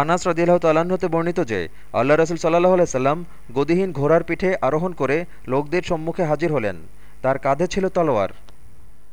আনাস রদিল্লাহ তাল্লাহতে বর্ণিত যে আল্লাহ রসুল সাল্লাহ সাল্লাম গদিহীন ঘোড়ার পিঠে আরোহণ করে লোকদের সম্মুখে হাজির হলেন। তার কাঁধে ছিল তলোয়ার।